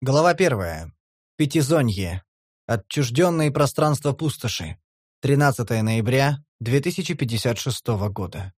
Глава первая. Пятизонье. Отчужденные пространства пустоши. 13 ноября 2056 года.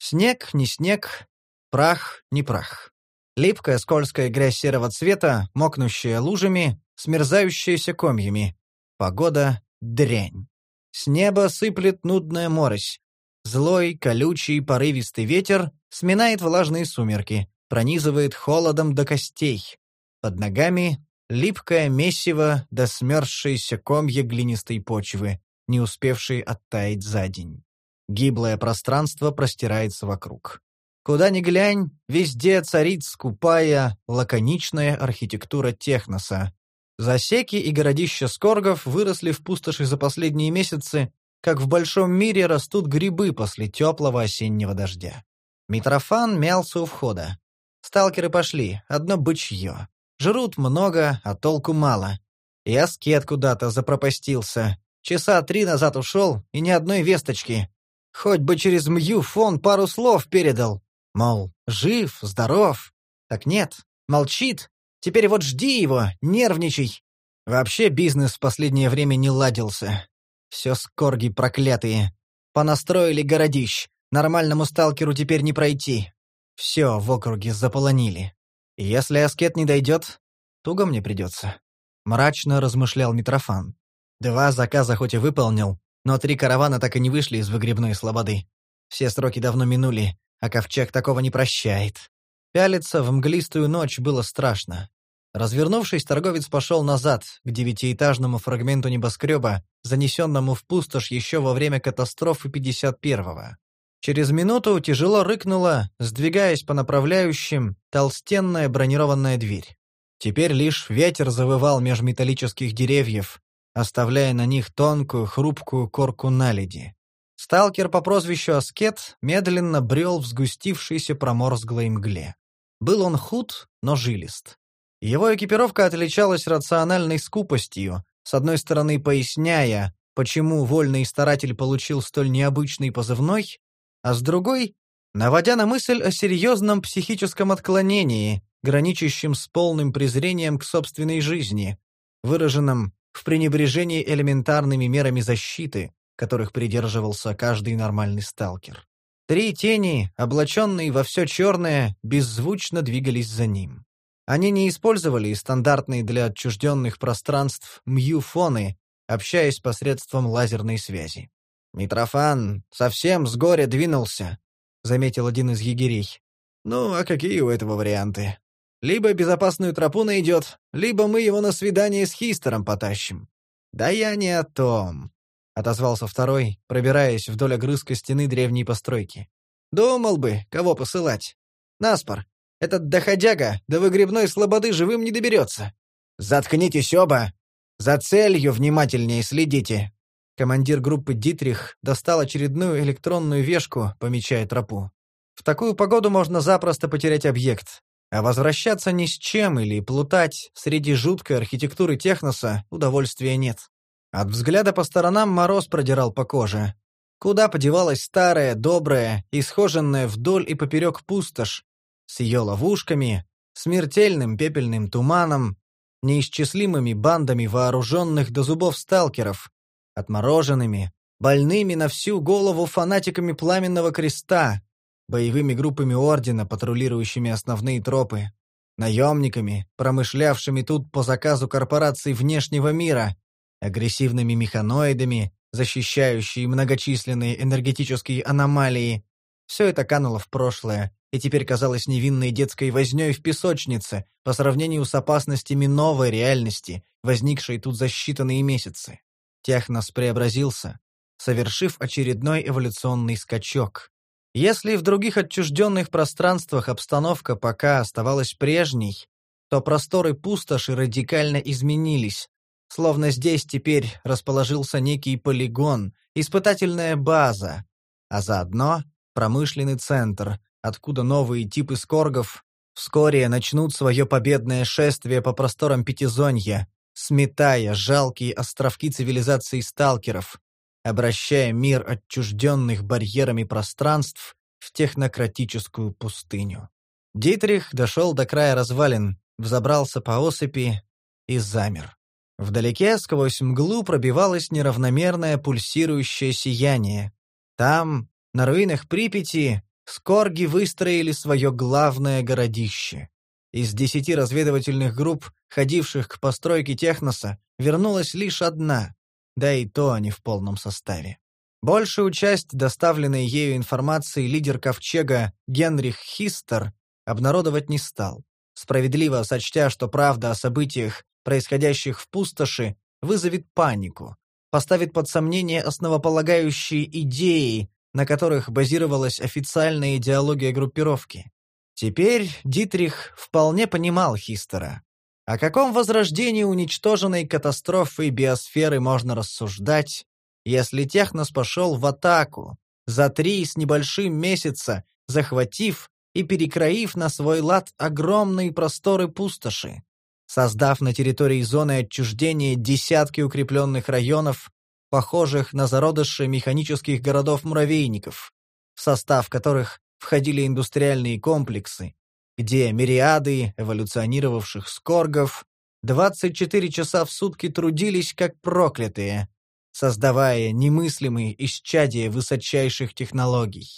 Снег не снег, прах не прах. Липкая скользкая грязь серого цвета, мокнущая лужами, смерзающаяся комьями. Погода — дрянь. С неба сыплет нудная морось. Злой, колючий, порывистый ветер сминает влажные сумерки, пронизывает холодом до костей. Под ногами липкое месиво до смерзшиеся комья глинистой почвы, не успевшие оттаять за день. Гиблое пространство простирается вокруг. Куда ни глянь, везде царит скупая, лаконичная архитектура техноса. Засеки и городища скоргов выросли в пустоши за последние месяцы, как в большом мире растут грибы после теплого осеннего дождя. Митрофан мялся у входа. Сталкеры пошли, одно бычье. Жрут много, а толку мало. И аскет куда-то запропастился. Часа три назад ушел, и ни одной весточки. Хоть бы через Мью фон пару слов передал. Мол, жив, здоров. Так нет, молчит. Теперь вот жди его, нервничай. Вообще бизнес в последнее время не ладился. Все скорги проклятые. Понастроили городищ. Нормальному сталкеру теперь не пройти. Все в округе заполонили. Если аскет не дойдет, туго мне придется. Мрачно размышлял Митрофан. Два заказа хоть и выполнил, но три каравана так и не вышли из выгребной слободы. Все сроки давно минули, а ковчег такого не прощает. Пялиться в мглистую ночь было страшно. Развернувшись, торговец пошел назад, к девятиэтажному фрагменту небоскреба, занесенному в пустошь еще во время катастрофы 51-го. Через минуту тяжело рыкнула, сдвигаясь по направляющим, толстенная бронированная дверь. Теперь лишь ветер завывал меж металлических деревьев, оставляя на них тонкую, хрупкую корку наледи. Сталкер по прозвищу Аскет медленно брел в сгустившейся проморзглой мгле. Был он худ, но жилист. Его экипировка отличалась рациональной скупостью, с одной стороны поясняя, почему вольный старатель получил столь необычный позывной, а с другой — наводя на мысль о серьезном психическом отклонении, граничащем с полным презрением к собственной жизни, выраженном в пренебрежении элементарными мерами защиты, которых придерживался каждый нормальный сталкер. Три тени, облаченные во все черное, беззвучно двигались за ним. Они не использовали стандартные для отчужденных пространств мьюфоны, общаясь посредством лазерной связи. «Митрофан совсем с горя двинулся», — заметил один из егерей. «Ну, а какие у этого варианты? Либо безопасную тропу найдет, либо мы его на свидание с Хистером потащим». «Да я не о том», — отозвался второй, пробираясь вдоль огрызка стены древней постройки. «Думал бы, кого посылать. Наспор, этот доходяга до выгребной слободы живым не доберется. Заткнитесь оба! За целью внимательнее следите!» Командир группы Дитрих достал очередную электронную вешку, помечая тропу. В такую погоду можно запросто потерять объект, а возвращаться ни с чем или плутать среди жуткой архитектуры техноса удовольствия нет. От взгляда по сторонам мороз продирал по коже. Куда подевалась старая, добрая, исхоженная вдоль и поперек пустошь, с ее ловушками, смертельным пепельным туманом, неисчислимыми бандами вооруженных до зубов сталкеров, отмороженными, больными на всю голову фанатиками Пламенного Креста, боевыми группами Ордена, патрулирующими основные тропы, наемниками, промышлявшими тут по заказу корпораций внешнего мира, агрессивными механоидами, защищающие многочисленные энергетические аномалии. Все это кануло в прошлое и теперь казалось невинной детской вознёй в песочнице по сравнению с опасностями новой реальности, возникшей тут за считанные месяцы. Технос преобразился, совершив очередной эволюционный скачок. Если в других отчужденных пространствах обстановка пока оставалась прежней, то просторы пустоши радикально изменились, словно здесь теперь расположился некий полигон, испытательная база, а заодно промышленный центр, откуда новые типы скоргов вскоре начнут свое победное шествие по просторам Пятизонья, сметая жалкие островки цивилизации сталкеров, обращая мир отчужденных барьерами пространств в технократическую пустыню. Дитрих дошел до края развалин, взобрался по осыпи и замер. Вдалеке сквозь мглу пробивалось неравномерное пульсирующее сияние. Там, на руинах Припяти, скорги выстроили свое главное городище. Из десяти разведывательных групп, ходивших к постройке техноса, вернулась лишь одна, да и то не в полном составе. Большую часть доставленной ею информации лидер Ковчега Генрих Хистер обнародовать не стал, справедливо сочтя, что правда о событиях, происходящих в пустоши, вызовет панику, поставит под сомнение основополагающие идеи, на которых базировалась официальная идеология группировки. Теперь Дитрих вполне понимал Хистера. О каком возрождении уничтоженной катастрофой биосферы можно рассуждать, если Технос пошел в атаку, за три с небольшим месяца, захватив и перекроив на свой лад огромные просторы пустоши, создав на территории зоны отчуждения десятки укрепленных районов, похожих на зародыши механических городов-муравейников, в состав которых входили индустриальные комплексы, где мириады эволюционировавших скоргов 24 часа в сутки трудились как проклятые, создавая немыслимые исчадия высочайших технологий.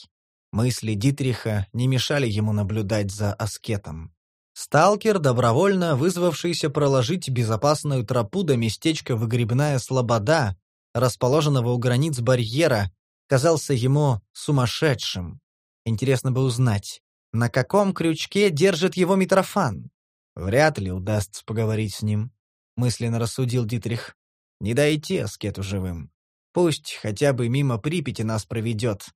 Мысли Дитриха не мешали ему наблюдать за аскетом. Сталкер, добровольно вызвавшийся проложить безопасную тропу до местечка Выгребная Слобода, расположенного у границ барьера, казался ему сумасшедшим. Интересно бы узнать, на каком крючке держит его Митрофан? Вряд ли удастся поговорить с ним, мысленно рассудил Дитрих. Не дойти аскету живым. Пусть хотя бы мимо Припяти нас проведет,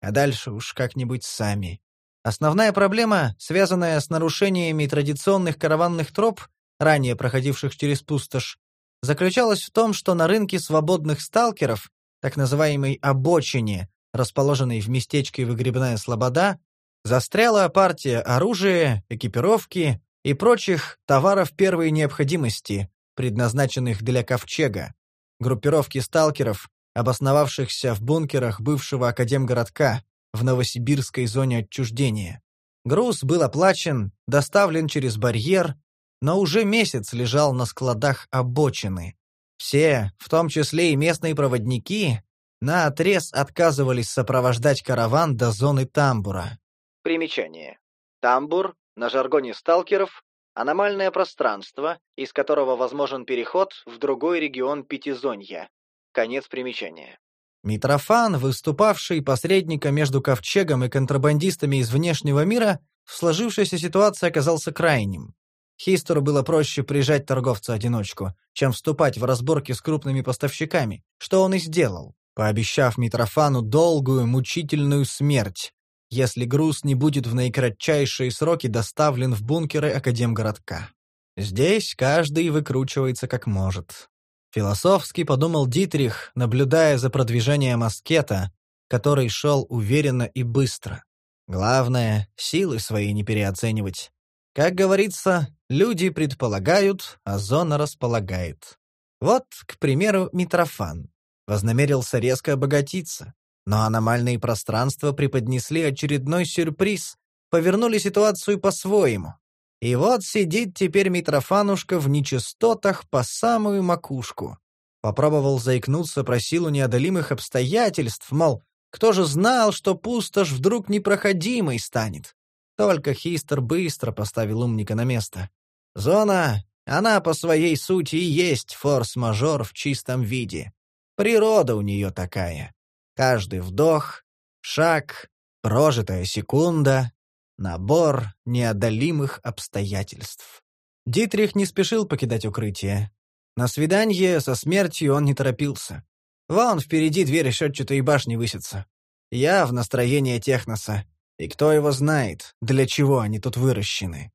а дальше уж как-нибудь сами. Основная проблема, связанная с нарушениями традиционных караванных троп, ранее проходивших через пустошь, заключалась в том, что на рынке свободных сталкеров, так называемой «обочине», расположенной в местечке Выгребная Слобода, застряла партия оружия, экипировки и прочих товаров первой необходимости, предназначенных для ковчега, группировки сталкеров, обосновавшихся в бункерах бывшего академгородка в новосибирской зоне отчуждения. Груз был оплачен, доставлен через барьер, но уже месяц лежал на складах обочины. Все, в том числе и местные проводники, на отрез отказывались сопровождать караван до зоны тамбура. Примечание. Тамбур, на жаргоне сталкеров, Аномальное пространство, из которого возможен переход в другой регион Пятизонья. Конец примечания. Митрофан, выступавший посредником между ковчегом и контрабандистами из внешнего мира, в сложившейся ситуации оказался крайним. Хистеру было проще прижать торговца-одиночку, чем вступать в разборки с крупными поставщиками, что он и сделал, пообещав Митрофану долгую, мучительную смерть, если груз не будет в наикратчайшие сроки доставлен в бункеры Академгородка. Здесь каждый выкручивается как может. Философски подумал Дитрих, наблюдая за продвижением аскета, который шел уверенно и быстро. Главное, силы свои не переоценивать. Как говорится, люди предполагают, а зона располагает. Вот, к примеру, Митрофан. Вознамерился резко обогатиться. Но аномальные пространства преподнесли очередной сюрприз, повернули ситуацию по-своему. И вот сидит теперь Митрофанушка в нечистотах по самую макушку. Попробовал заикнуться про силу неодолимых обстоятельств, мол, кто же знал, что пустошь вдруг непроходимой станет? Только Хистер быстро поставил умника на место. Зона, она по своей сути и есть форс-мажор в чистом виде. Природа у нее такая. Каждый вдох, шаг, прожитая секунда — набор неодолимых обстоятельств. Дитрих не спешил покидать укрытие. На свидание со смертью он не торопился. Вон впереди две решетчатые башни высятся. Я в настроении техноса. И кто его знает, для чего они тут выращены.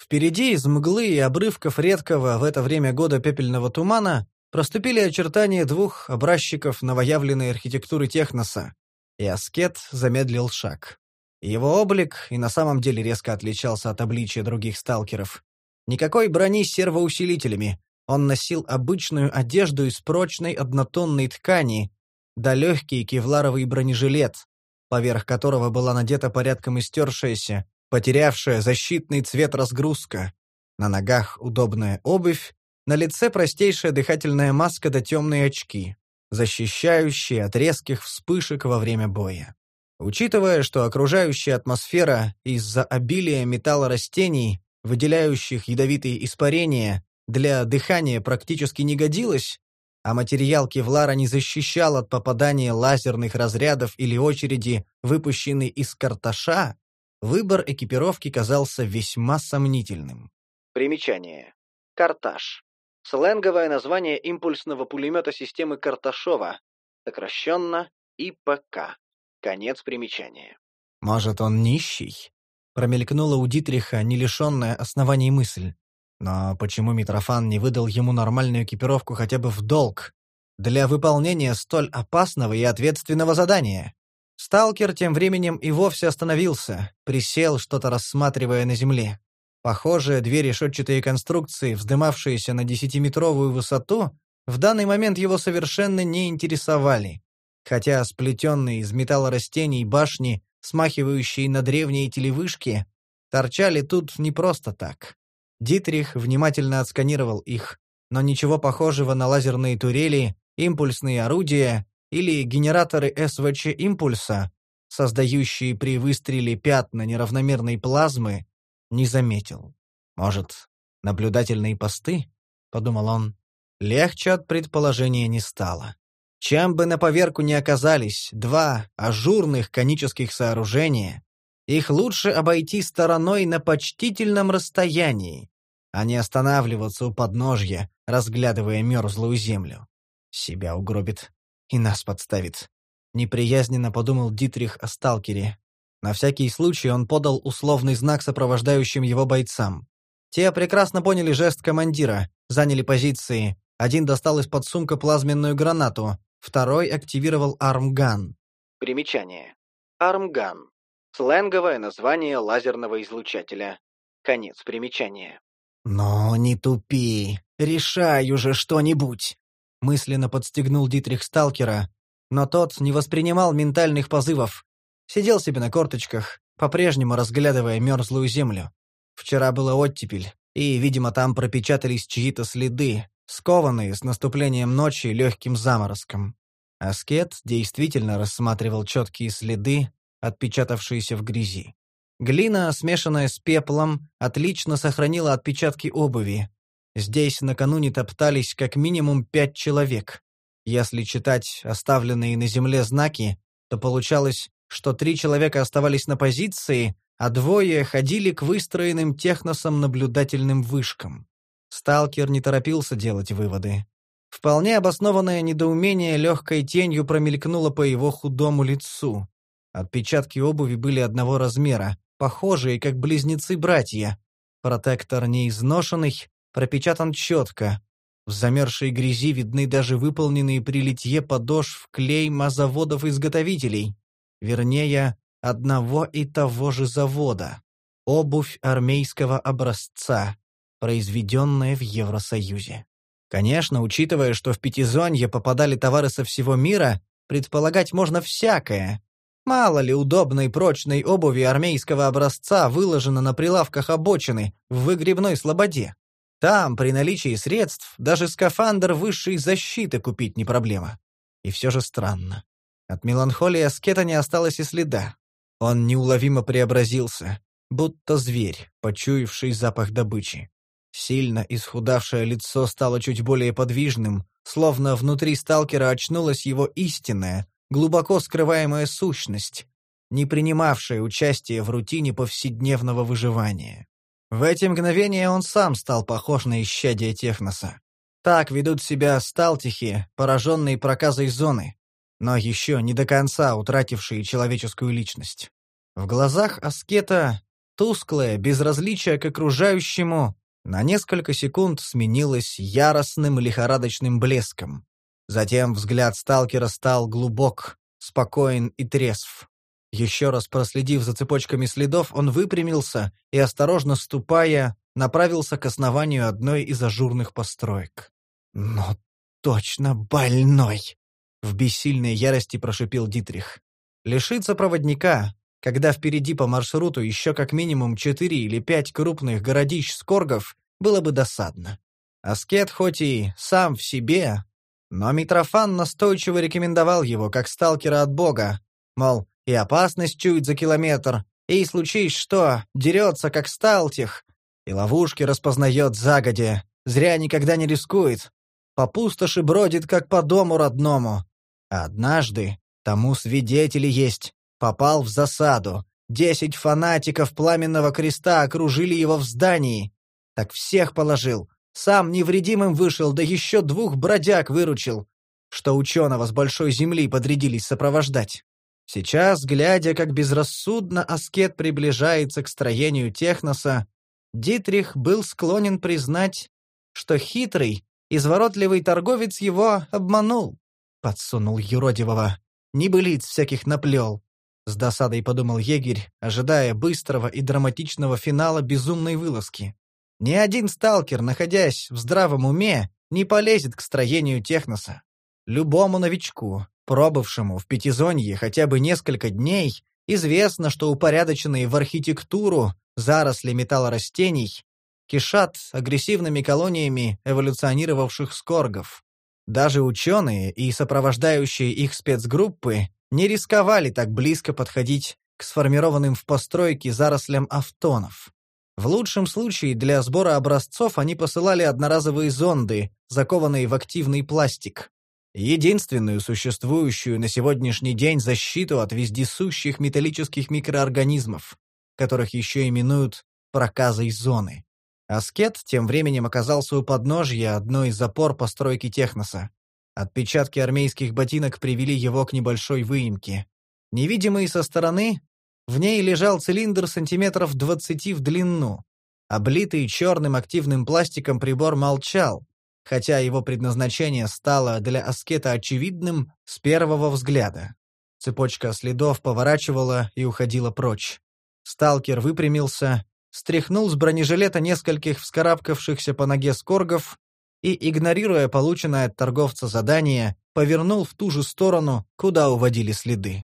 Впереди из мглы и обрывков редкого в это время года пепельного тумана проступили очертания двух образчиков новоявленной архитектуры техноса, и аскет замедлил шаг. Его облик и на самом деле резко отличался от обличия других сталкеров. Никакой брони с сервоусилителями, он носил обычную одежду из прочной однотонной ткани, да легкий кевларовый бронежилет, поверх которого была надета порядком истершаяся, потерявшая защитный цвет разгрузка. На ногах удобная обувь, на лице простейшая дыхательная маска да темные очки, защищающие от резких вспышек во время боя. Учитывая, что окружающая атмосфера из-за обилия металлорастений, выделяющих ядовитые испарения, для дыхания практически не годилась, а материал кевлара не защищал от попадания лазерных разрядов или очереди, выпущенной из карташа, выбор экипировки казался весьма сомнительным. Примечание. Карташ. Сленговое название импульсного пулемета системы Карташова, сокращенно ИПК. Конец примечания. «Может, он нищий?» Промелькнула у Дитриха не лишенная оснований мысль. Но почему Митрофан не выдал ему нормальную экипировку хотя бы в долг? Для выполнения столь опасного и ответственного задания. Сталкер тем временем и вовсе остановился, присел, что-то рассматривая на земле. Похоже, две решетчатые конструкции, вздымавшиеся на десятиметровую высоту, в данный момент его совершенно не интересовали хотя сплетенные из металла растений башни, смахивающие на древние телевышки, торчали тут не просто так. Дитрих внимательно отсканировал их, но ничего похожего на лазерные турели, импульсные орудия или генераторы СВЧ-импульса, создающие при выстреле пятна неравномерной плазмы, не заметил. «Может, наблюдательные посты?» — подумал он. Легче от предположения не стало. Чем бы на поверку ни оказались два ажурных конических сооружения, их лучше обойти стороной на почтительном расстоянии, а не останавливаться у подножья, разглядывая мерзлую землю. Себя угробит и нас подставит. Неприязненно подумал Дитрих о сталкере. На всякий случай он подал условный знак сопровождающим его бойцам. Те прекрасно поняли жест командира, заняли позиции. Один достал из-под сумка плазменную гранату, Второй активировал армган. Примечание. Армган. Сленговое название лазерного излучателя. Конец примечания. «Но не тупи. Решай уже что-нибудь!» Мысленно подстегнул Дитрих Сталкера, но тот не воспринимал ментальных позывов. Сидел себе на корточках, по-прежнему разглядывая мерзлую землю. Вчера было оттепель, и, видимо, там пропечатались чьи-то следы, скованные с наступлением ночи легким заморозком. Аскет действительно рассматривал четкие следы, отпечатавшиеся в грязи. Глина, смешанная с пеплом, отлично сохранила отпечатки обуви. Здесь накануне топтались как минимум пять человек. Если читать оставленные на земле знаки, то получалось, что три человека оставались на позиции, а двое ходили к выстроенным техносом наблюдательным вышкам. Сталкер не торопился делать выводы. Вполне обоснованное недоумение легкой тенью промелькнуло по его худому лицу. Отпечатки обуви были одного размера, похожие, как близнецы-братья. Протектор не изношенный, пропечатан четко. В замерзшей грязи видны даже выполненные при литье подошв клейма заводов-изготовителей. Вернее, одного и того же завода. Обувь армейского образца произведенная в Евросоюзе. Конечно, учитывая, что в Пятизонье попадали товары со всего мира, предполагать можно всякое. Мало ли удобной прочной обуви армейского образца выложено на прилавках обочины в выгребной слободе. Там, при наличии средств, даже скафандр высшей защиты купить не проблема. И все же странно. От меланхолии аскета не осталось и следа. Он неуловимо преобразился, будто зверь, почуявший запах добычи. Сильно исхудавшее лицо стало чуть более подвижным, словно внутри сталкера очнулась его истинная, глубоко скрываемая сущность, не принимавшая участие в рутине повседневного выживания. В эти мгновения он сам стал похож на исчадие техноса. Так ведут себя сталтихи, пораженные проказой зоны, но еще не до конца утратившие человеческую личность. В глазах аскета тусклое безразличие к окружающему на несколько секунд сменилось яростным лихорадочным блеском. Затем взгляд сталкера стал глубок, спокоен и трезв. Еще раз проследив за цепочками следов, он выпрямился и, осторожно ступая, направился к основанию одной из ажурных построек. «Но точно больной!» — в бессильной ярости прошипел Дитрих. Лишиться проводника, когда впереди по маршруту еще как минимум четыре или пять крупных городищ-скоргов, было бы досадно. Аскет хоть и сам в себе, но Митрофан настойчиво рекомендовал его как сталкера от бога, мол, и опасность чует за километр, и случись что, дерется как сталтих, и ловушки распознает загодя, зря никогда не рискует, по пустоши бродит как по дому родному. Однажды, тому свидетели есть, попал в засаду, десять фанатиков Пламенного Креста окружили его в здании, так всех положил, сам невредимым вышел, да еще двух бродяг выручил, что ученого с большой земли подрядились сопровождать. Сейчас, глядя, как безрассудно аскет приближается к строению техноса, Дитрих был склонен признать, что хитрый, изворотливый торговец его обманул. Подсунул юродивого. Небылиц всяких наплел. С досадой подумал егерь, ожидая быстрого и драматичного финала безумной вылазки. Ни один сталкер, находясь в здравом уме, не полезет к строению техноса. Любому новичку, пробывшему в Пятизонье хотя бы несколько дней, известно, что упорядоченные в архитектуру заросли металлорастений кишат агрессивными колониями эволюционировавших скоргов. Даже ученые и сопровождающие их спецгруппы не рисковали так близко подходить к сформированным в постройке зарослям автонов. В лучшем случае для сбора образцов они посылали одноразовые зонды, закованные в активный пластик. Единственную существующую на сегодняшний день защиту от вездесущих металлических микроорганизмов, которых еще именуют проказой зоны. Аскет тем временем оказался у подножья одной из опор постройки техноса. Отпечатки армейских ботинок привели его к небольшой выемке. Невидимый со стороны, в ней лежал цилиндр сантиметров двадцати в длину. Облитый черным активным пластиком прибор молчал, хотя его предназначение стало для аскета очевидным с первого взгляда. Цепочка следов поворачивала и уходила прочь. Сталкер выпрямился, стряхнул с бронежилета нескольких вскарабкавшихся по ноге скоргов и, игнорируя полученное от торговца задание, повернул в ту же сторону, куда уводили следы.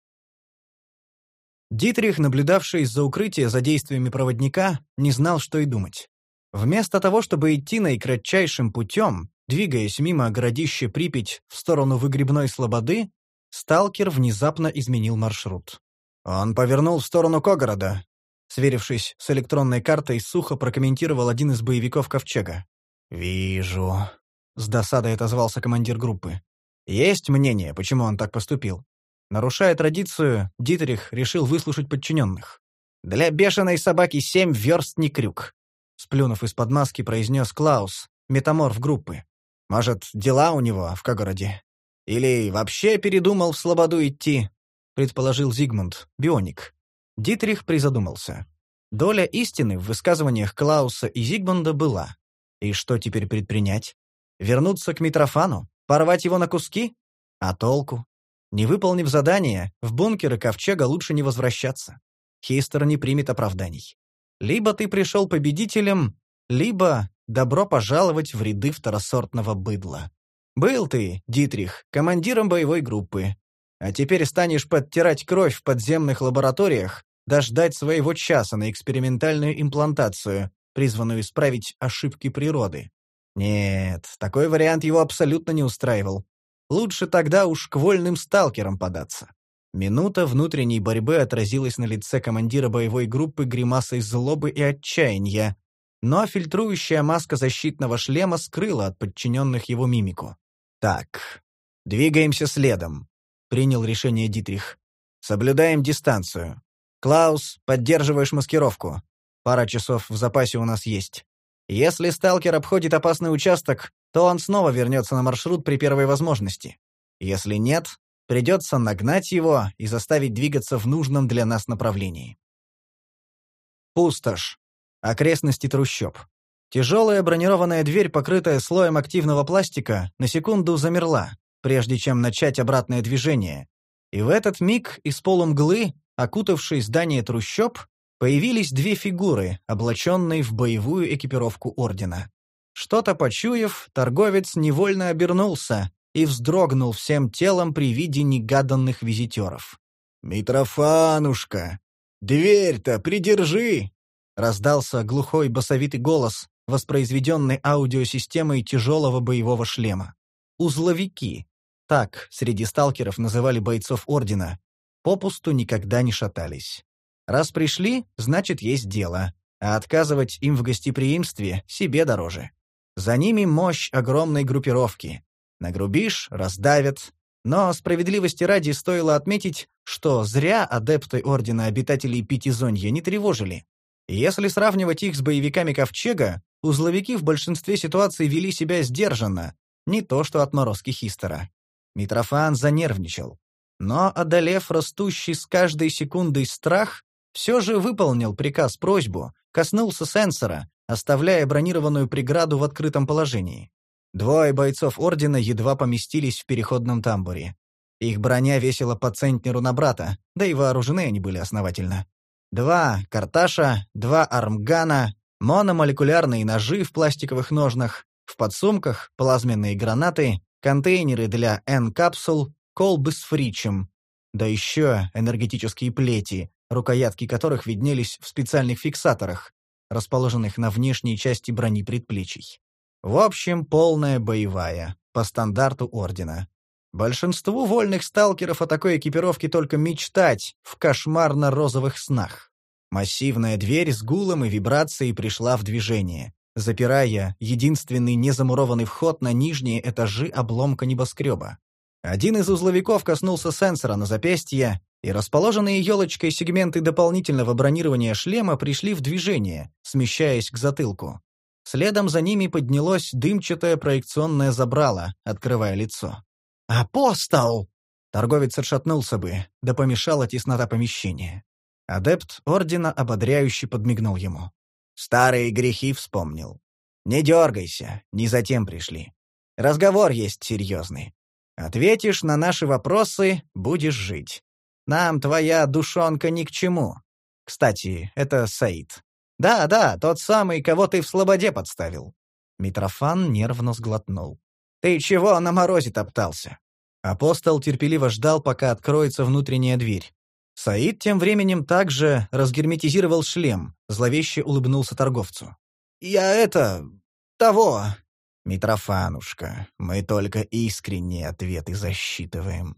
Дитрих, наблюдавший из-за укрытия за действиями проводника, не знал, что и думать. Вместо того, чтобы идти наикратчайшим путем, двигаясь мимо городища Припять в сторону выгребной слободы, сталкер внезапно изменил маршрут. Он повернул в сторону Когорода. Сверившись с электронной картой, сухо прокомментировал один из боевиков Ковчега. «Вижу», — с досадой отозвался командир группы. «Есть мнение, почему он так поступил?» Нарушая традицию, Дитерих решил выслушать подчиненных. «Для бешеной собаки семь верст не крюк», — сплюнув из-под маски, произнес Клаус, метаморф группы. «Может, дела у него в Кагороде? Или вообще передумал в Слободу идти?» — предположил Зигмунд, бионик. Дитрих призадумался. Доля истины в высказываниях Клауса и Зигмунда была. И что теперь предпринять? Вернуться к Митрофану? Порвать его на куски? А толку? Не выполнив задание, в бункеры Ковчега лучше не возвращаться. Хистер не примет оправданий. Либо ты пришел победителем, либо добро пожаловать в ряды второсортного быдла. Был ты, Дитрих, командиром боевой группы. А теперь станешь подтирать кровь в подземных лабораториях, дождать своего часа на экспериментальную имплантацию, призванную исправить ошибки природы. Нет, такой вариант его абсолютно не устраивал. Лучше тогда уж к вольным сталкерам податься. Минута внутренней борьбы отразилась на лице командира боевой группы гримасой злобы и отчаяния, но фильтрующая маска защитного шлема скрыла от подчиненных его мимику. «Так, двигаемся следом», — принял решение Дитрих. «Соблюдаем дистанцию. Клаус, поддерживаешь маскировку. Пара часов в запасе у нас есть. Если сталкер обходит опасный участок, то он снова вернется на маршрут при первой возможности. Если нет, придется нагнать его и заставить двигаться в нужном для нас направлении. Пустошь. Окрестности трущоб. Тяжелая бронированная дверь, покрытая слоем активного пластика, на секунду замерла, прежде чем начать обратное движение. И в этот миг из полумглы, окутавшей здание трущоб, появились две фигуры, облаченные в боевую экипировку Ордена. Что-то почуяв, торговец невольно обернулся и вздрогнул всем телом при виде негаданных визитеров. «Митрофанушка!» «Дверь-то придержи!» — раздался глухой басовитый голос, воспроизведенный аудиосистемой тяжелого боевого шлема. Узловики. Так среди сталкеров называли бойцов Ордена. Попусту никогда не шатались. Раз пришли, значит, есть дело, а отказывать им в гостеприимстве себе дороже. За ними мощь огромной группировки. Нагрубишь — раздавят. Но справедливости ради стоило отметить, что зря адепты Ордена Обитателей Пятизонья не тревожили. Если сравнивать их с боевиками Ковчега, узловики в большинстве ситуаций вели себя сдержанно, не то что отморозки Хистера. Митрофан занервничал. Но, одолев растущий с каждой секундой страх, все же выполнил приказ-просьбу, коснулся сенсора, оставляя бронированную преграду в открытом положении. Двое бойцов Ордена едва поместились в переходном тамбуре. Их броня весила по центнеру на брата, да и вооружены они были основательно. Два карташа, два армгана, мономолекулярные ножи в пластиковых ножнах, в подсумках плазменные гранаты, контейнеры для N-капсул, колбы с фричем, да еще энергетические плети, рукоятки которых виднелись в специальных фиксаторах, расположенных на внешней части брони предплечий. В общем, полная боевая, по стандарту Ордена. Большинству вольных сталкеров о такой экипировке только мечтать в кошмарно-розовых снах. Массивная дверь с гулом и вибрацией пришла в движение, запирая единственный незамурованный вход на нижние этажи обломка небоскреба. Один из узловиков коснулся сенсора на запястье, и расположенные елочкой сегменты дополнительного бронирования шлема пришли в движение, смещаясь к затылку. Следом за ними поднялось дымчатое проекционное забрало, открывая лицо. «Апостол!» Торговец отшатнулся бы, да помешала теснота помещения. Адепт Ордена ободряюще подмигнул ему. Старые грехи вспомнил. «Не дергайся, не затем пришли. Разговор есть серьезный. Ответишь на наши вопросы — будешь жить. Нам твоя душонка ни к чему. Кстати, это Саид. Да-да, тот самый, кого ты в слободе подставил». Митрофан нервно сглотнул. «Ты чего на морозе топтался?» Апостол терпеливо ждал, пока откроется внутренняя дверь. Саид тем временем также разгерметизировал шлем, зловеще улыбнулся торговцу. «Я это... того...» «Митрофанушка, мы только искренние ответы засчитываем.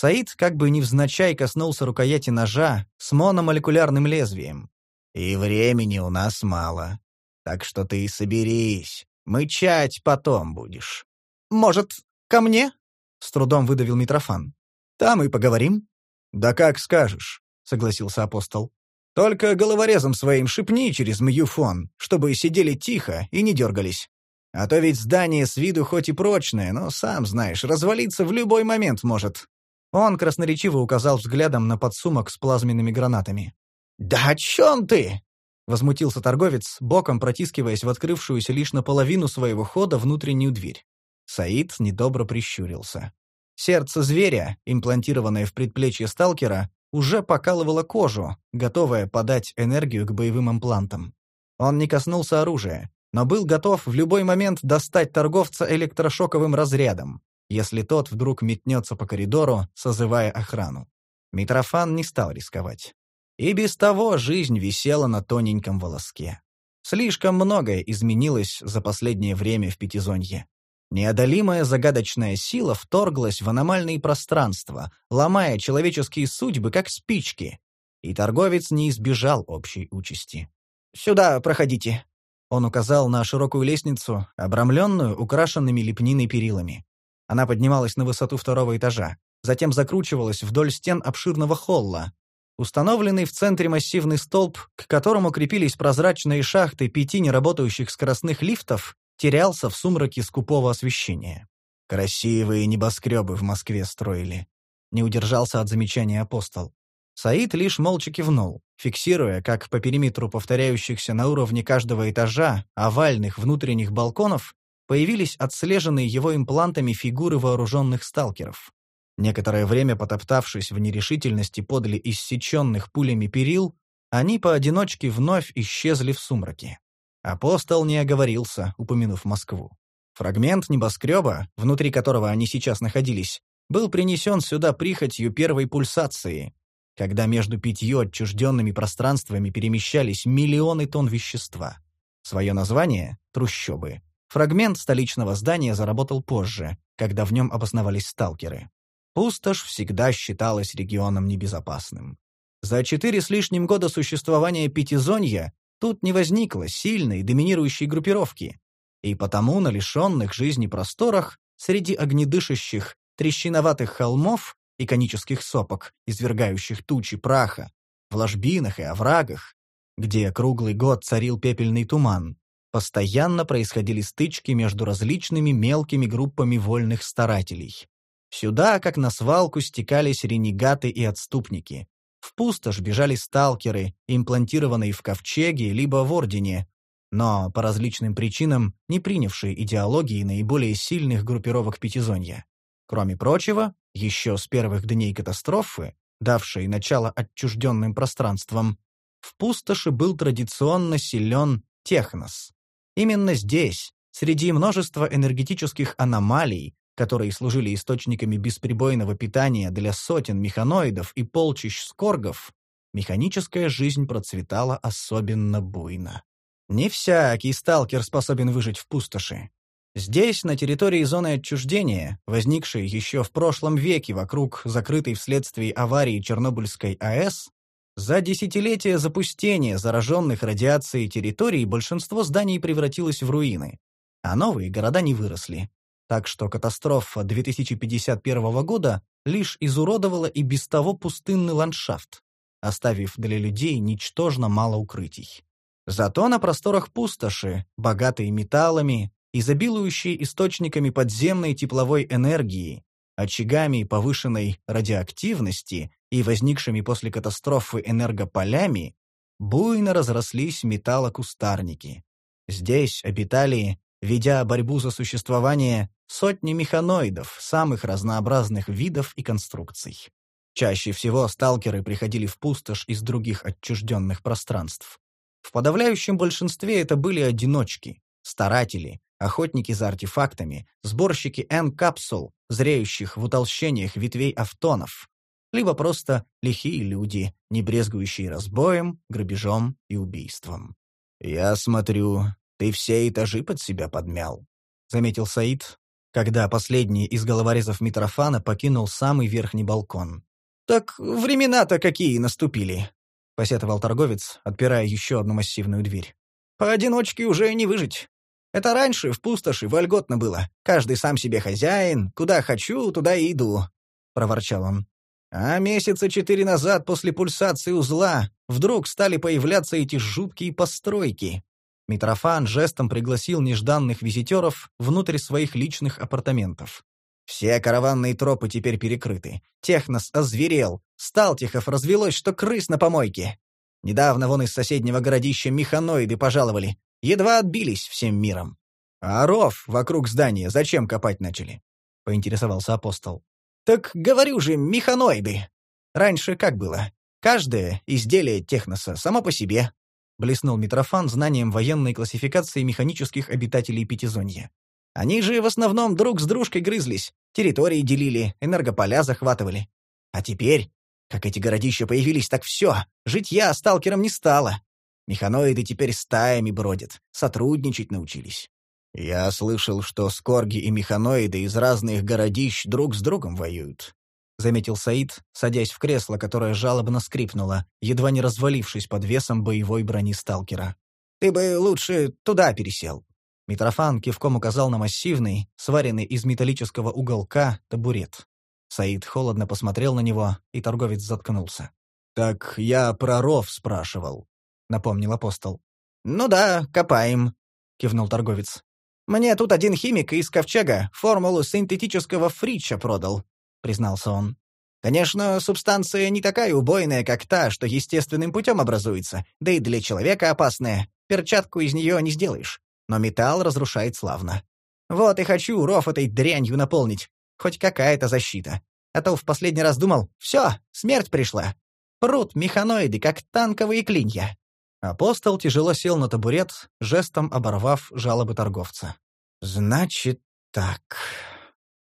Саид как бы невзначай коснулся рукояти ножа с мономолекулярным лезвием. «И времени у нас мало. Так что ты соберись. Мычать потом будешь». «Может, ко мне?» — с трудом выдавил Митрофан. «Там и поговорим». «Да как скажешь», — согласился апостол. «Только головорезом своим шипни через мюфон, чтобы сидели тихо и не дергались. А то ведь здание с виду хоть и прочное, но, сам знаешь, развалиться в любой момент может. Он красноречиво указал взглядом на подсумок с плазменными гранатами. «Да о чем ты?» — возмутился торговец, боком протискиваясь в открывшуюся лишь наполовину своего хода внутреннюю дверь. Саид недобро прищурился. Сердце зверя, имплантированное в предплечье сталкера, уже покалывало кожу, готовое подать энергию к боевым имплантам. Он не коснулся оружия, но был готов в любой момент достать торговца электрошоковым разрядом если тот вдруг метнется по коридору, созывая охрану. Митрофан не стал рисковать. И без того жизнь висела на тоненьком волоске. Слишком многое изменилось за последнее время в Пятизонье. Неодолимая загадочная сила вторглась в аномальные пространства, ломая человеческие судьбы, как спички. И торговец не избежал общей участи. «Сюда проходите», — он указал на широкую лестницу, обрамленную украшенными лепниной перилами. Она поднималась на высоту второго этажа, затем закручивалась вдоль стен обширного холла. Установленный в центре массивный столб, к которому крепились прозрачные шахты пяти неработающих скоростных лифтов, терялся в сумраке скупого освещения. Красивые небоскребы в Москве строили. Не удержался от замечания апостол. Саид лишь молча кивнул, фиксируя, как по периметру повторяющихся на уровне каждого этажа овальных внутренних балконов появились отслеженные его имплантами фигуры вооруженных сталкеров. Некоторое время потоптавшись в нерешительности подле иссеченных пулями перил, они поодиночке вновь исчезли в сумраке. Апостол не оговорился, упомянув Москву. Фрагмент небоскреба, внутри которого они сейчас находились, был принесен сюда прихотью первой пульсации. когда между пятью отчужденными пространствами перемещались миллионы тонн вещества. Свое название — трущобы. Фрагмент столичного здания заработал позже, когда в нем обосновались сталкеры. Пустошь всегда считалась регионом небезопасным. За четыре с лишним года существования Пятизонья тут не возникло сильной доминирующей группировки, и потому на лишенных жизни просторах среди огнедышащих, трещиноватых холмов и конических сопок, извергающих тучи праха, в ложбинах и оврагах, где круглый год царил пепельный туман, постоянно происходили стычки между различными мелкими группами вольных старателей. Сюда, как на свалку, стекались ренегаты и отступники. В пустошь бежали сталкеры, имплантированные в ковчеге либо в ордене, но по различным причинам не принявшие идеологии наиболее сильных группировок Пятизонья. Кроме прочего, еще с первых дней катастрофы, давшей начало отчужденным пространствам, в пустоши был традиционно силен технос. Именно здесь, среди множества энергетических аномалий, которые служили источниками бесперебойного питания для сотен механоидов и полчищ скоргов, механическая жизнь процветала особенно буйно. Не всякий сталкер способен выжить в пустоши. Здесь, на территории зоны отчуждения, возникшей еще в прошлом веке вокруг закрытой вследствие аварии Чернобыльской АЭС, за десятилетия запустения зараженных радиацией территорий большинство зданий превратилось в руины, а новые города не выросли. Так что катастрофа 2051 года лишь изуродовала и без того пустынный ландшафт, оставив для людей ничтожно мало укрытий. Зато на просторах пустоши, богатые металлами, изобилующие источниками подземной тепловой энергии, очагами повышенной радиоактивности и возникшими после катастрофы энергополями, буйно разрослись металлокустарники. Здесь обитали, ведя борьбу за существование, сотни механоидов самых разнообразных видов и конструкций. Чаще всего сталкеры приходили в пустошь из других отчужденных пространств. В подавляющем большинстве это были одиночки, старатели, охотники за артефактами, сборщики N-капсул, зреющих в утолщениях ветвей автонов, либо просто лихие люди, не брезгующие разбоем, грабежом и убийством. «Я смотрю, ты все этажи под себя подмял», — заметил Саид, когда последний из головорезов Митрофана покинул самый верхний балкон. «Так времена-то какие наступили», — посетовал торговец, отпирая еще одну массивную дверь. «Поодиночке уже не выжить. Это раньше в пустоши вольготно было. Каждый сам себе хозяин, куда хочу, туда и иду», — проворчал он. А месяца четыре назад после пульсации узла вдруг стали появляться эти жуткие постройки. Митрофан жестом пригласил нежданных визитеров внутрь своих личных апартаментов. Все караванные тропы теперь перекрыты. Технос озверел. Сталтихов развелось, что крыс на помойке. Недавно вон из соседнего городища механоиды пожаловали. Едва отбились всем миром. А ров вокруг здания зачем копать начали? Поинтересовался апостол. Так говорю же, механоиды. Раньше как было? Каждое изделие техноса само по себе. Блеснул Митрофан знанием военной классификации механических обитателей Пятизонья. Они же в основном друг с дружкой грызлись, территории делили, энергополя захватывали. А теперь, как эти городища появились, так все, житья сталкером не стало. Механоиды теперь стаями бродят, сотрудничать научились. «Я слышал, что скорги и механоиды из разных городищ друг с другом воюют», — заметил Саид, садясь в кресло, которое жалобно скрипнуло, едва не развалившись под весом боевой брони сталкера. «Ты бы лучше туда пересел». Митрофан кивком указал на массивный, сваренный из металлического уголка, табурет. Саид холодно посмотрел на него, и торговец заткнулся. «Так я про ров спрашивал», — напомнил апостол. «Ну да, копаем», — кивнул торговец. «Мне тут один химик из Ковчега формулу синтетического фрича продал», — признался он. «Конечно, субстанция не такая убойная, как та, что естественным путем образуется, да и для человека опасная. Перчатку из нее не сделаешь. Но металл разрушает славно. Вот и хочу ров этой дрянью наполнить. Хоть какая-то защита. А то в последний раз думал, все, смерть пришла. Прут механоиды, как танковые клинья. Апостол тяжело сел на табурет, жестом оборвав жалобы торговца. «Значит так...»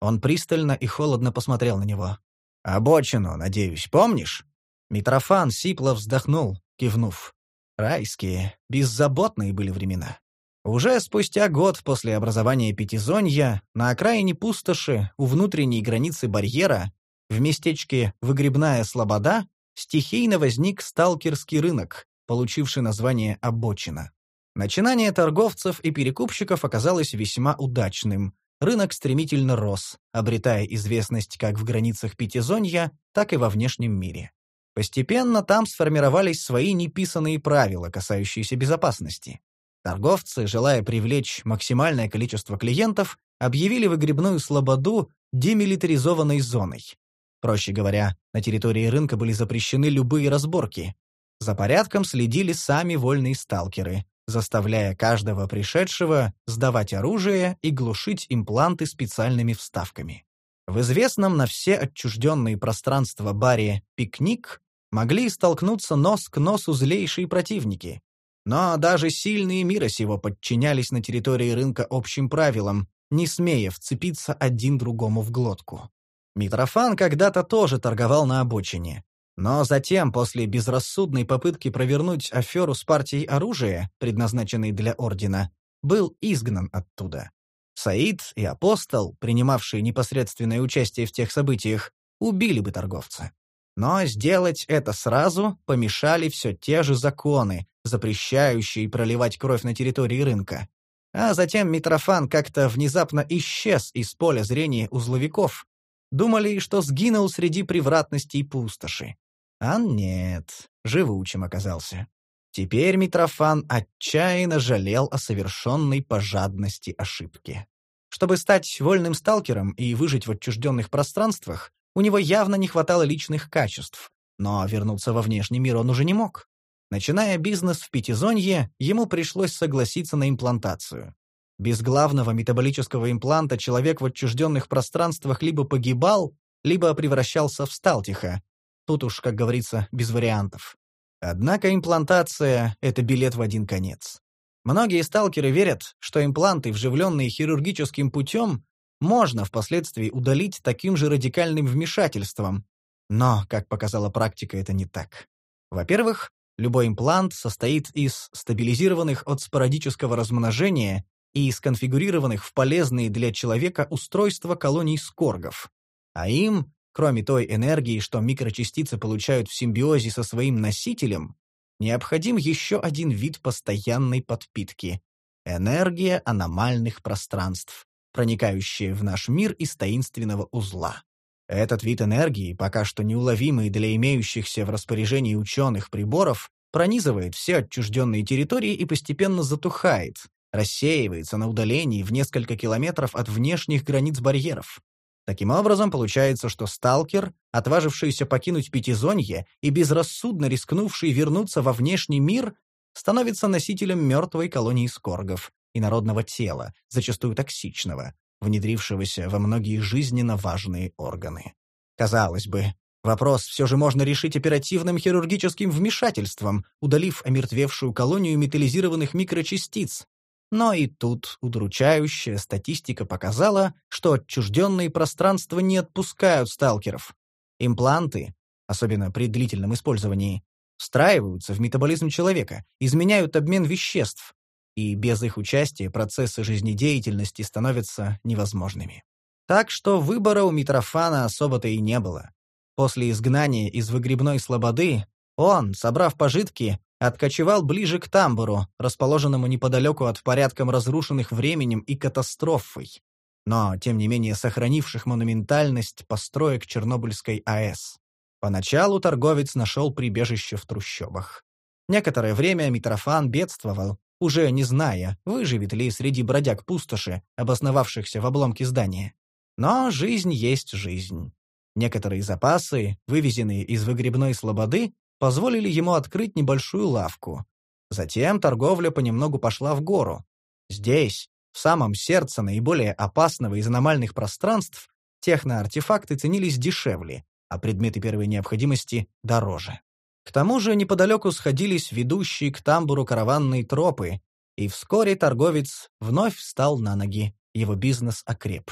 Он пристально и холодно посмотрел на него. «Обочину, надеюсь, помнишь? Митрофан сипло вздохнул, кивнув. Райские, беззаботные были времена. Уже спустя год после образования Пятизонья на окраине пустоши у внутренней границы барьера в местечке Выгребная Слобода стихийно возник сталкерский рынок, получивший название «Обочина». Начинание торговцев и перекупщиков оказалось весьма удачным. Рынок стремительно рос, обретая известность как в границах Пятизонья, так и во внешнем мире. Постепенно там сформировались свои неписанные правила, касающиеся безопасности. Торговцы, желая привлечь максимальное количество клиентов, объявили выгребную слободу демилитаризованной зоной. Проще говоря, на территории рынка были запрещены любые разборки. За порядком следили сами вольные сталкеры, заставляя каждого пришедшего сдавать оружие и глушить импланты специальными вставками. В известном на все отчужденные пространства баре «Пикник» могли столкнуться нос к носу злейшие противники. Но даже сильные мира сего подчинялись на территории рынка общим правилам, не смея вцепиться один другому в глотку. Митрофан когда-то тоже торговал на обочине. Но затем, после безрассудной попытки провернуть аферу с партией оружия, предназначенной для Ордена, был изгнан оттуда. Саид и Апостол, принимавшие непосредственное участие в тех событиях, убили бы торговца. Но сделать это сразу помешали все те же законы, запрещающие проливать кровь на территории рынка. А затем Митрофан как-то внезапно исчез из поля зрения узловиков. Думали, что сгинул среди привратностей пустоши. А нет, живучим оказался. Теперь Митрофан отчаянно жалел о совершенной по жадности ошибке. Чтобы стать вольным сталкером и выжить в отчужденных пространствах, у него явно не хватало личных качеств, но вернуться во внешний мир он уже не мог. Начиная бизнес в Пятизонье, ему пришлось согласиться на имплантацию. Без главного метаболического импланта человек в отчужденных пространствах либо погибал, либо превращался в сталтиха. Тут уж, как говорится, без вариантов. Однако имплантация — это билет в один конец. Многие сталкеры верят, что импланты, вживленные хирургическим путем, можно впоследствии удалить таким же радикальным вмешательством. Но, как показала практика, это не так. Во-первых, любой имплант состоит из стабилизированных от спорадического размножения и сконфигурированных в полезные для человека устройства колоний скоргов. А им, кроме той энергии, что микрочастицы получают в симбиозе со своим носителем, необходим еще один вид постоянной подпитки — энергия аномальных пространств, проникающая в наш мир из таинственного узла. Этот вид энергии, пока что неуловимый для имеющихся в распоряжении ученых приборов, пронизывает все отчужденные территории и постепенно затухает, рассеивается на удалении в несколько километров от внешних границ барьеров. Таким образом, получается, что сталкер, отважившийся покинуть Пятизонье и безрассудно рискнувший вернуться во внешний мир, становится носителем мертвой колонии скоргов, и народного тела, зачастую токсичного, внедрившегося во многие жизненно важные органы. Казалось бы, вопрос все же можно решить оперативным хирургическим вмешательством, удалив омертвевшую колонию металлизированных микрочастиц. Но и тут удручающая статистика показала, что отчужденные пространства не отпускают сталкеров. Импланты, особенно при длительном использовании, встраиваются в метаболизм человека, изменяют обмен веществ, и без их участия процессы жизнедеятельности становятся невозможными. Так что выбора у Митрофана особо-то и не было. После изгнания из выгребной слободы он, собрав пожитки, откочевал ближе к тамбуру, расположенному неподалеку от порядком разрушенных временем и катастрофой, но, тем не менее, сохранивших монументальность построек Чернобыльской АЭС. Поначалу торговец нашел прибежище в трущобах. Некоторое время Митрофан бедствовал, уже не зная, выживет ли среди бродяг пустоши, обосновавшихся в обломке здания. Но жизнь есть жизнь. Некоторые запасы, вывезенные из выгребной слободы, позволили ему открыть небольшую лавку. Затем торговля понемногу пошла в гору. Здесь, в самом сердце наиболее опасного из аномальных пространств, техноартефакты ценились дешевле, а предметы первой необходимости — дороже. К тому же неподалеку сходились ведущие к тамбуру караванные тропы, и вскоре торговец вновь встал на ноги, его бизнес окреп.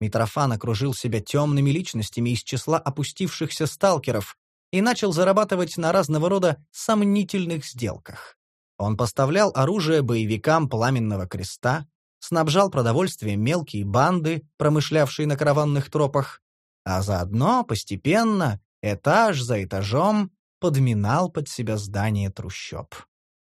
Митрофан окружил себя темными личностями из числа опустившихся сталкеров, и начал зарабатывать на разного рода сомнительных сделках. Он поставлял оружие боевикам Пламенного Креста, снабжал продовольствием мелкие банды, промышлявшие на караванных тропах, а заодно постепенно, этаж за этажом, подминал под себя здание трущоб.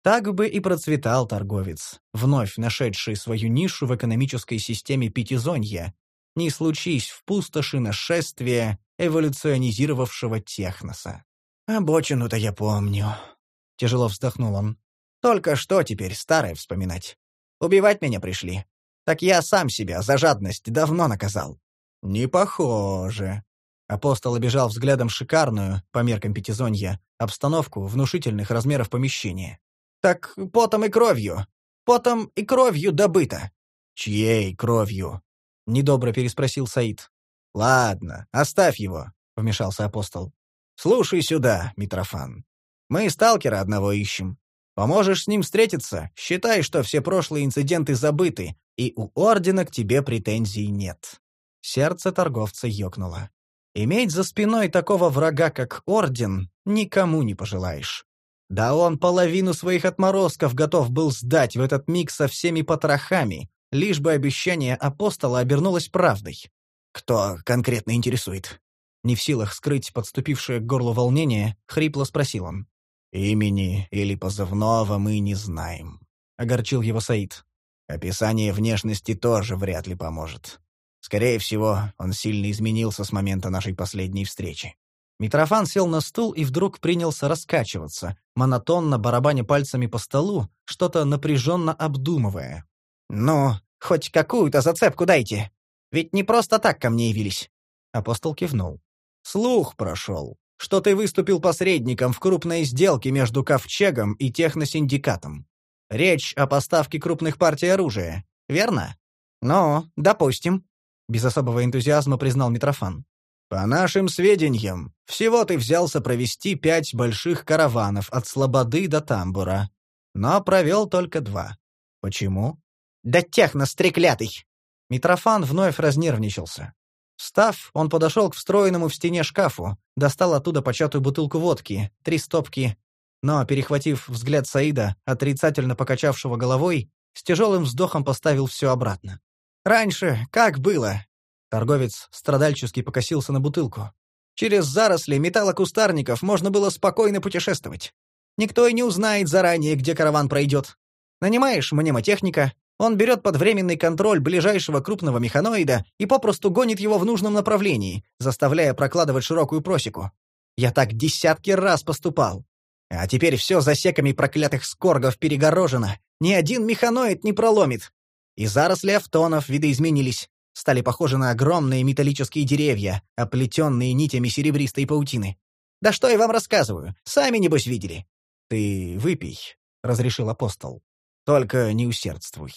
Так бы и процветал торговец, вновь нашедший свою нишу в экономической системе Пятизонья, не случись в пустоши нашествия эволюционизировавшего техноса. «Обочину-то я помню», — тяжело вздохнул он. «Только что теперь старое вспоминать? Убивать меня пришли. Так я сам себя за жадность давно наказал». «Не похоже». Апостол обижал взглядом шикарную, по меркам Пятизонья, обстановку внушительных размеров помещения. «Так потом и кровью. Потом и кровью добыто». «Чьей кровью?» — недобро переспросил Саид. «Ладно, оставь его», — вмешался апостол. «Слушай сюда, Митрофан. Мы сталкера одного ищем. Поможешь с ним встретиться, считай, что все прошлые инциденты забыты, и у Ордена к тебе претензий нет». Сердце торговца ёкнуло. Иметь за спиной такого врага, как Орден, никому не пожелаешь. Да он половину своих отморозков готов был сдать в этот миг со всеми потрохами, лишь бы обещание апостола обернулось правдой. «Кто конкретно интересует?» Не в силах скрыть подступившее к горлу волнение, хрипло спросил он. «Имени или позывного мы не знаем», — огорчил его Саид. «Описание внешности тоже вряд ли поможет. Скорее всего, он сильно изменился с момента нашей последней встречи». Митрофан сел на стул и вдруг принялся раскачиваться, монотонно барабаня пальцами по столу, что-то напряженно обдумывая. «Ну, хоть какую-то зацепку дайте. Ведь не просто так ко мне явились». Апостол кивнул. «Слух прошел, что ты выступил посредником в крупной сделке между Ковчегом и Техносиндикатом. Речь о поставке крупных партий оружия, верно? Ну, допустим». Без особого энтузиазма признал Митрофан. «По нашим сведениям, всего ты взялся провести пять больших караванов от Слободы до Тамбура. Но провел только два. Почему?» «Да технос треклятый!» Митрофан вновь разнервничался. Встав, он подошел к встроенному в стене шкафу, достал оттуда початую бутылку водки, три стопки, но, перехватив взгляд Саида, отрицательно покачавшего головой, с тяжелым вздохом поставил все обратно. «Раньше как было?» Торговец страдальчески покосился на бутылку. «Через заросли металлокустарников можно было спокойно путешествовать. Никто и не узнает заранее, где караван пройдет. Нанимаешь мнемотехника, он берет под временный контроль ближайшего крупного механоида и попросту гонит его в нужном направлении, заставляя прокладывать широкую просеку. Я так десятки раз поступал. А теперь все засеками проклятых скоргов перегорожено. Ни один механоид не проломит. И заросли автонов видоизменились. Стали похожи на огромные металлические деревья, оплетенные нитями серебристой паутины. Да что я вам рассказываю, сами, небось, видели. «Ты выпей», — разрешил апостол. «Только не усердствуй».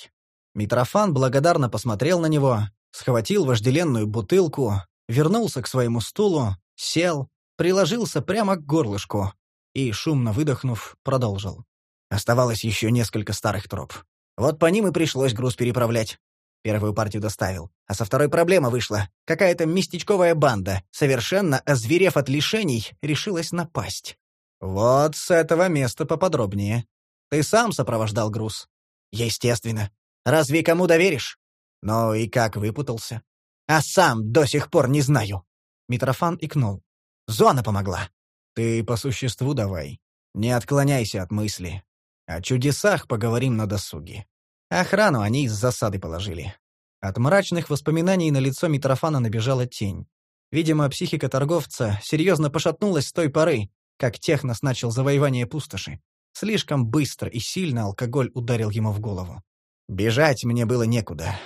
Митрофан благодарно посмотрел на него, схватил вожделенную бутылку, вернулся к своему стулу, сел, приложился прямо к горлышку и, шумно выдохнув, продолжил. Оставалось еще несколько старых троп. Вот по ним и пришлось груз переправлять. Первую партию доставил, а со второй проблема вышла. Какая-то местечковая банда, совершенно озверев от лишений, решилась напасть. Вот с этого места поподробнее. Ты сам сопровождал груз? Естественно. Разве кому доверишь? Ну и как выпутался? А сам до сих пор не знаю. Митрофан икнул. Зона помогла. Ты по существу давай. Не отклоняйся от мысли. О чудесах поговорим на досуге. Охрану они из засады положили. От мрачных воспоминаний на лицо Митрофана набежала тень. Видимо, психика торговца серьезно пошатнулась с той поры, как Технос начал завоевание пустоши. Слишком быстро и сильно алкоголь ударил ему в голову. Бежать мне было некуда.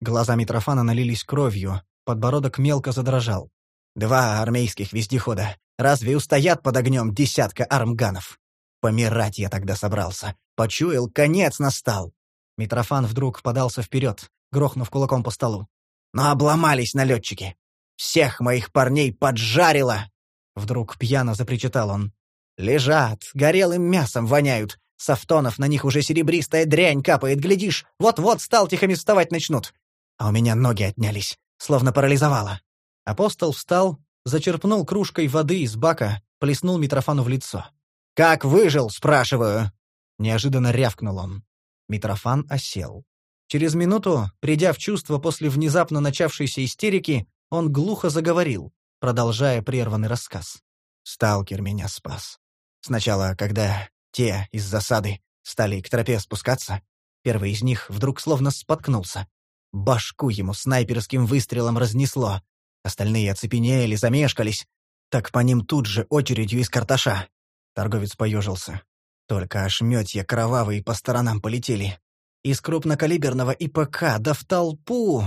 Глаза Митрофана налились кровью, подбородок мелко задрожал. Два армейских вездехода. Разве устоят под огнем десятка армганов? Помирать я тогда собрался. Почуял, конец настал. Митрофан вдруг подался вперед, грохнув кулаком по столу. Но обломались налетчики. Всех моих парней поджарило! Вдруг пьяно запричитал он. Лежат, горелым мясом воняют, с автонов на них уже серебристая дрянь капает, глядишь, вот-вот сталтихами вставать начнут. А у меня ноги отнялись, словно парализовало. Апостол встал, зачерпнул кружкой воды из бака, плеснул Митрофану в лицо. «Как выжил, спрашиваю?» Неожиданно рявкнул он. Митрофан осел. Через минуту, придя в чувство после внезапно начавшейся истерики, он глухо заговорил, продолжая прерванный рассказ. «Сталкер меня спас. Сначала, когда те из засады стали к тропе спускаться, первый из них вдруг словно споткнулся. Башку ему снайперским выстрелом разнесло. Остальные оцепенели, замешкались. Так по ним тут же очередью из карташа. Торговец поежился. Только ошметья кровавые по сторонам полетели. Из крупнокалиберного ИПК, да в толпу!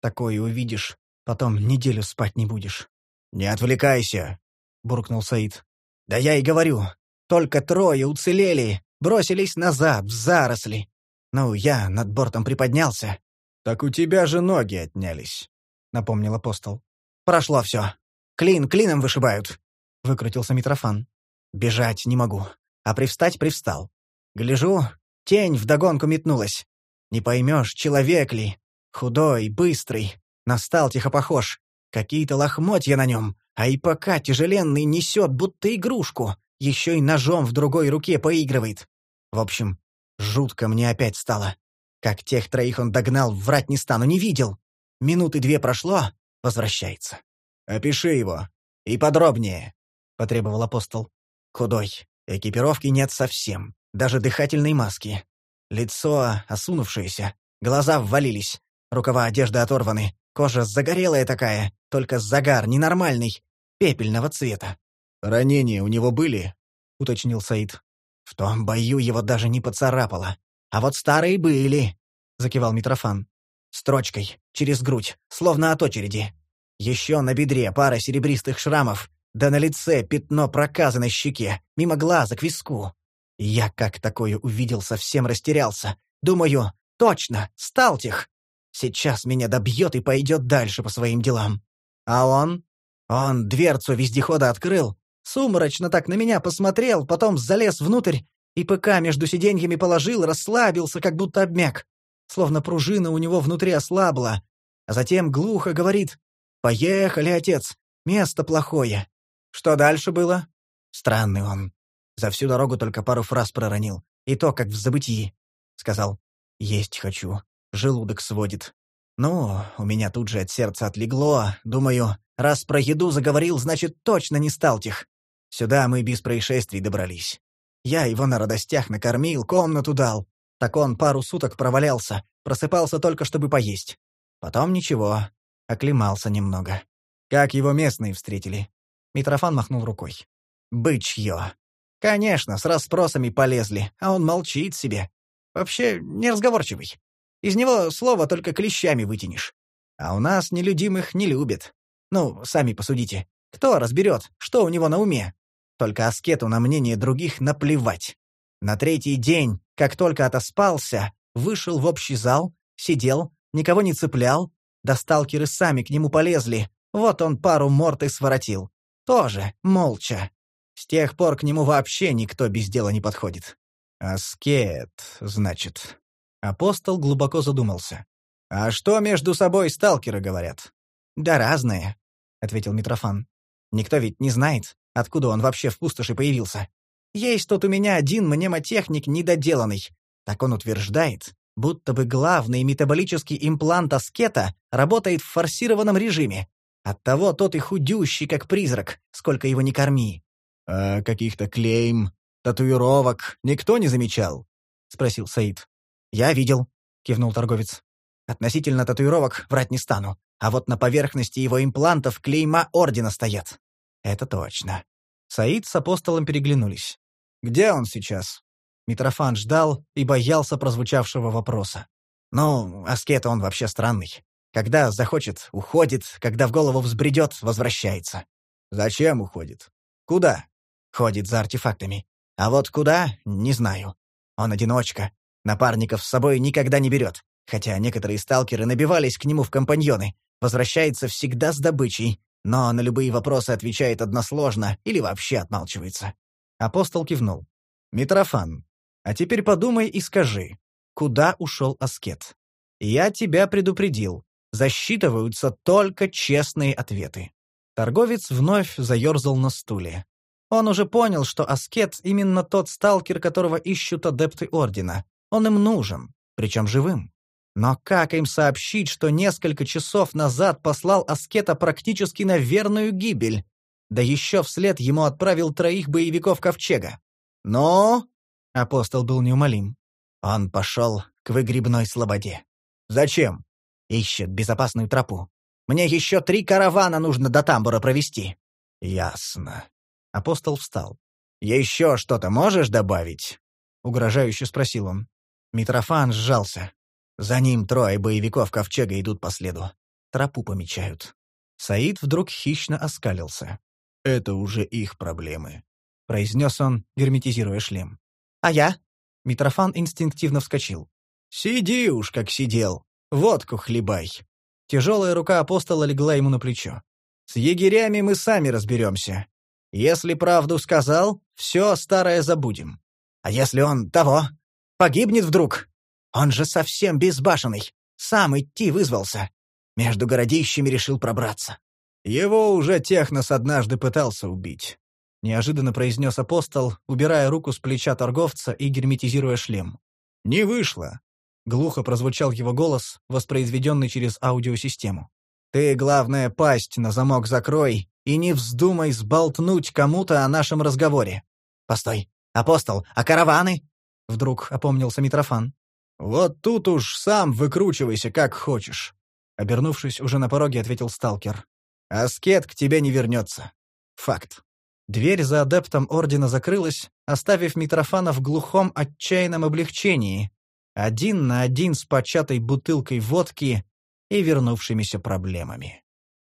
Такое увидишь, потом неделю спать не будешь. «Не отвлекайся!» — буркнул Саид. «Да я и говорю, только трое уцелели, бросились назад, в заросли. Ну, я над бортом приподнялся». «Так у тебя же ноги отнялись», — напомнил апостол. «Прошло все. Клин клином вышибают», — выкрутился Митрофан. «Бежать не могу, а привстать привстал. Гляжу, тень вдогонку метнулась. Не поймешь, человек ли. Худой, быстрый, настал тихо похож. Какие-то лохмотья на нем, а и пока тяжеленный несет, будто игрушку еще и ножом в другой руке поигрывает. В общем, жутко мне опять стало. Как тех троих он догнал, врать не стану, не видел. Минуты две прошло, возвращается. «Опиши его. И подробнее», — потребовал апостол. Худой. Экипировки нет совсем. Даже дыхательной маски. Лицо осунувшееся. Глаза ввалились. Рукава одежды оторваны. Кожа загорелая такая, только загар ненормальный. Пепельного цвета. «Ранения у него были?» — уточнил Саид. «В том бою его даже не поцарапало. А вот старые были», — закивал Митрофан. «Строчкой, через грудь, словно от очереди. Еще на бедре пара серебристых шрамов, да на лице пятно проказа на щеке, мимо глаза к виску. Я как такое увидел, совсем растерялся. Думаю, точно, Сталтих. Сейчас меня добьет и пойдет дальше по своим делам. А он? Он дверцу вездехода открыл, Сумрачно так на меня посмотрел, потом залез внутрь и ПК между сиденьями положил, расслабился, как будто обмяк. Словно пружина у него внутри ослабла. А затем глухо говорит «Поехали, отец, место плохое». Что дальше было? Странный он. За всю дорогу только пару фраз проронил. И то, как в забытии. Сказал «Есть хочу. Желудок сводит». Ну, у меня тут же от сердца отлегло. Думаю, раз про еду заговорил, значит, точно не стал тех. Сюда мы без происшествий добрались. Я его на радостях накормил, комнату дал. Так он пару суток провалялся, просыпался только, чтобы поесть. Потом ничего, оклемался немного. Как его местные встретили? Митрофан махнул рукой. Бычье. Конечно, с расспросами полезли, а он молчит себе. Вообще неразговорчивый. Из него слова только клещами вытянешь. А у нас нелюдимых не любят. Ну, сами посудите. Кто разберет, что у него на уме? Только аскету на мнение других наплевать. На третий день, как только отоспался, вышел в общий зал, сидел, никого не цеплял, да сталкеры сами к нему полезли, вот он пару морд и своротил. Тоже, молча. С тех пор к нему вообще никто без дела не подходит. «Аскет, значит». Апостол глубоко задумался. «А что между собой сталкеры говорят?» «Да разные», — ответил Митрофан. Никто ведь не знает, откуда он вообще в пустоши появился. Есть тут у меня один мнемотехник недоделанный. Так он утверждает, будто бы главный метаболический имплант аскета работает в форсированном режиме. Оттого тот и худющий, как призрак, сколько его не корми. — А каких-то клейм, татуировок никто не замечал? — спросил Саид. — Я видел, — кивнул торговец. — Относительно татуировок врать не стану. А вот на поверхности его имплантов клейма ордена стоят. Это точно. Саид с апостолом переглянулись. «Где он сейчас?» Митрофан ждал и боялся прозвучавшего вопроса. «Ну, аскет он вообще странный. Когда захочет — уходит, когда в голову взбредет — возвращается». «Зачем уходит? Куда?» «Ходит за артефактами. А вот куда — не знаю. Он одиночка. Напарников с собой никогда не берет. Хотя некоторые сталкеры набивались к нему в компаньоны. Возвращается всегда с добычей, но на любые вопросы отвечает односложно или вообще отмалчивается. Апостол кивнул. «Митрофан, а теперь подумай и скажи, куда ушел аскет? Я тебя предупредил. Засчитываются только честные ответы». Торговец вновь заерзал на стуле. Он уже понял, что аскет — именно тот сталкер, которого ищут адепты Ордена. Он им нужен, причем живым. Но как им сообщить, что несколько часов назад послал аскета практически на верную гибель? Да еще вслед ему отправил троих боевиков Ковчега. «Но...» — апостол был неумолим. Он пошел к выгребной слободе. «Зачем?» «Ищет безопасную тропу. Мне еще три каравана нужно до тамбура провести». «Ясно». Апостол встал. «Еще что-то можешь добавить?» — угрожающе спросил он. Митрофан сжался. За ним трое боевиков Ковчега идут по следу. Тропу помечают. Саид вдруг хищно оскалился. «Это уже их проблемы», — произнес он, герметизируя шлем. «А я?» Митрофан инстинктивно вскочил. «Сиди уж, как сидел. Водку хлебай». Тяжелая рука апостола легла ему на плечо. «С егерями мы сами разберемся. Если правду сказал, все старое забудем. А если он того, погибнет вдруг? Он же совсем безбашенный. Сам идти вызвался. Между городищами решил пробраться. Его уже Технос однажды пытался убить. Неожиданно произнес апостол, убирая руку с плеча торговца и герметизируя шлем. «Не вышло!» — глухо прозвучал его голос, воспроизведенный через аудиосистему. «Ты, главное, пасть на замок закрой и не вздумай сболтнуть кому-то о нашем разговоре». «Постой! Апостол, а караваны?» — вдруг опомнился Митрофан. «Вот тут уж сам выкручивайся, как хочешь», — обернувшись уже на пороге, ответил сталкер. «Аскет к тебе не вернется. Факт». Дверь за адептом Ордена закрылась, оставив Митрофана в глухом отчаянном облегчении, один на один с початой бутылкой водки и вернувшимися проблемами.